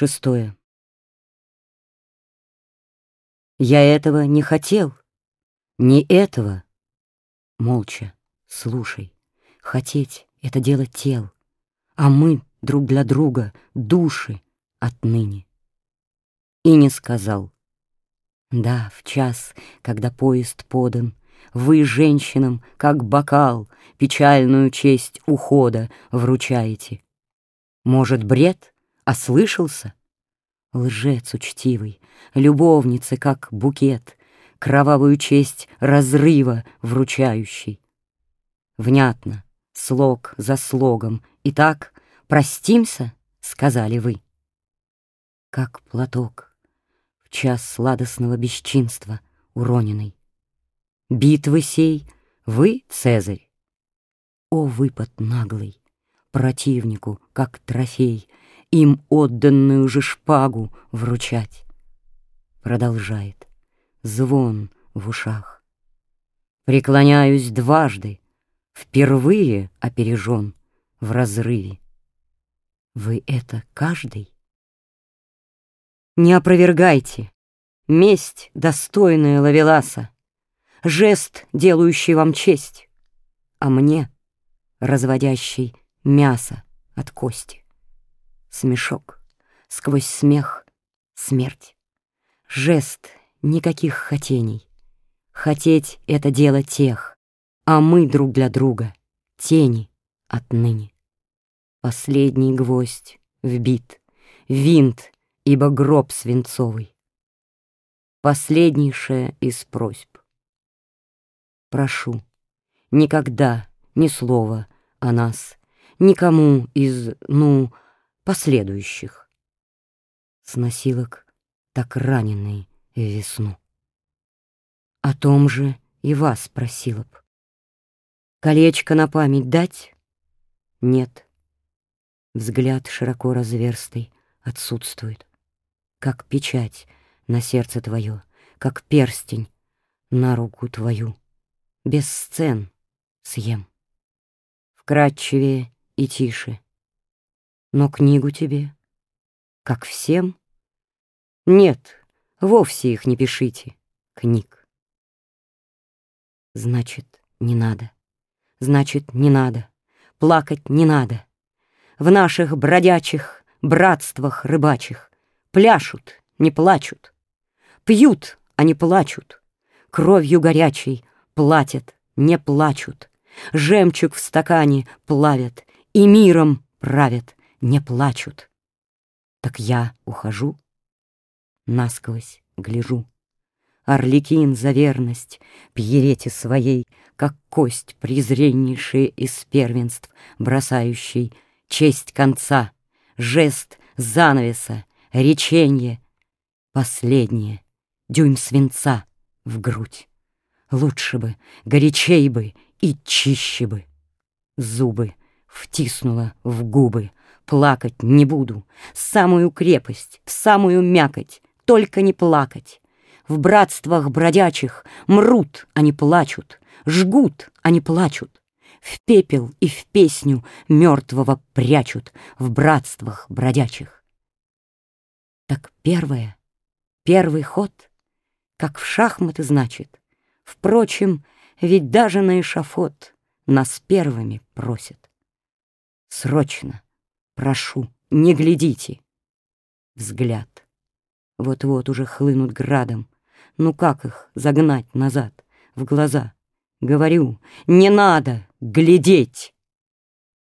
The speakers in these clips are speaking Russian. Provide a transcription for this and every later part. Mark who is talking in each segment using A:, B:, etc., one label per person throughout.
A: Шестое. Я этого не хотел, не этого. Молча, слушай, хотеть — это дело тел, А мы друг для друга души отныне. И не сказал. Да, в час, когда поезд подан, Вы женщинам, как бокал, Печальную честь ухода вручаете. Может, бред? Ослышался? Лжец учтивый, любовницы, как букет, Кровавую честь разрыва вручающий. Внятно, слог за слогом, и так «Простимся», — сказали вы. Как платок в час сладостного бесчинства уроненный. Битвы сей вы, Цезарь? О, выпад наглый, противнику, как трофей, им отданную же шпагу вручать. Продолжает. Звон в ушах. Преклоняюсь дважды, впервые опережен в разрыве. Вы это каждый? Не опровергайте. Месть, достойная Лавеласа, Жест, делающий вам честь, А мне, разводящий мясо от кости. Смешок, сквозь смех смерть. Жест никаких хотений. Хотеть — это дело тех, а мы друг для друга — тени отныне. Последний гвоздь вбит, винт, ибо гроб свинцовый. Последнейшая из просьб. Прошу, никогда ни слова о нас, никому из, ну, последующих. С носилок так раненый в весну. О том же и вас просила б. Колечко на память дать? Нет. Взгляд широко разверстый отсутствует. Как печать на сердце твое, как перстень на руку твою. Без сцен съем. Вкрадчивее и тише — но книгу тебе, как всем? Нет, вовсе их не пишите, книг. Значит, не надо. Значит, не надо. Плакать не надо. В наших бродячих братствах рыбачих Пляшут, не плачут. Пьют, а не плачут. Кровью горячей платят, не плачут. Жемчуг в стакане плавят и миром правят не плачут. Так я ухожу, насквозь гляжу. Орликин за верность пьерете своей, Как кость презреннейшая из первенств, Бросающий честь конца, жест занавеса, реченье, Последнее, дюйм свинца в грудь. Лучше бы, горячей бы и чище бы. Зубы втиснула в губы, Плакать не буду, самую крепость, в самую мякоть, только не плакать. В братствах бродячих мрут, а не плачут, жгут, а не плачут. В пепел и в песню мертвого прячут в братствах бродячих. Так первое, первый ход, как в шахматы, значит. Впрочем, ведь даже на эшафот нас первыми просят. Срочно Прошу, не глядите. Взгляд. Вот-вот уже хлынут градом. Ну как их загнать назад, в глаза? Говорю, не надо глядеть.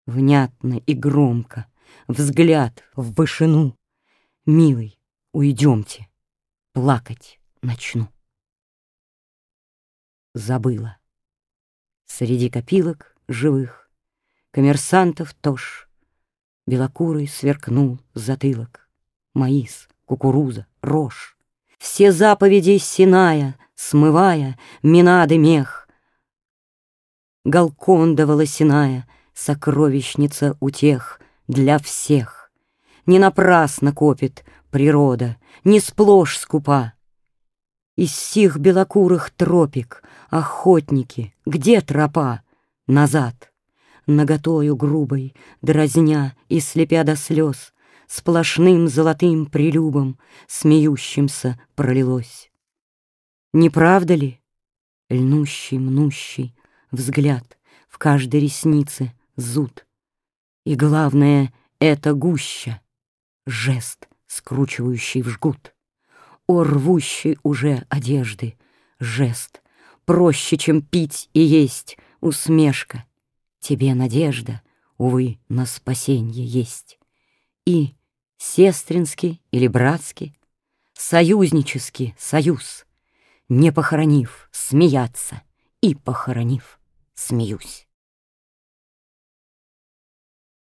A: Внятно и громко, взгляд в вышину. Милый, уйдемте, плакать начну. Забыла. Среди копилок живых, коммерсантов тоже Белокурый сверкнул затылок. Маис, кукуруза, рожь. Все заповеди Синая, смывая, Минады мех. Галконда волосяная, Сокровищница утех для всех. Не напрасно копит природа, Не сплошь скупа. Из сих белокурых тропик Охотники, где тропа? Назад наготою грубой, Дразня и слепя до слез, Сплошным золотым прилюбом Смеющимся пролилось. Не правда ли? Льнущий, мнущий взгляд В каждой реснице зуд. И главное — это гуща, Жест, скручивающий в жгут. О, рвущий уже одежды, жест, Проще, чем пить и есть, усмешка. Тебе надежда, увы, на спасенье есть. И сестринский или братский, союзнический союз, Не похоронив, смеяться, и похоронив, смеюсь.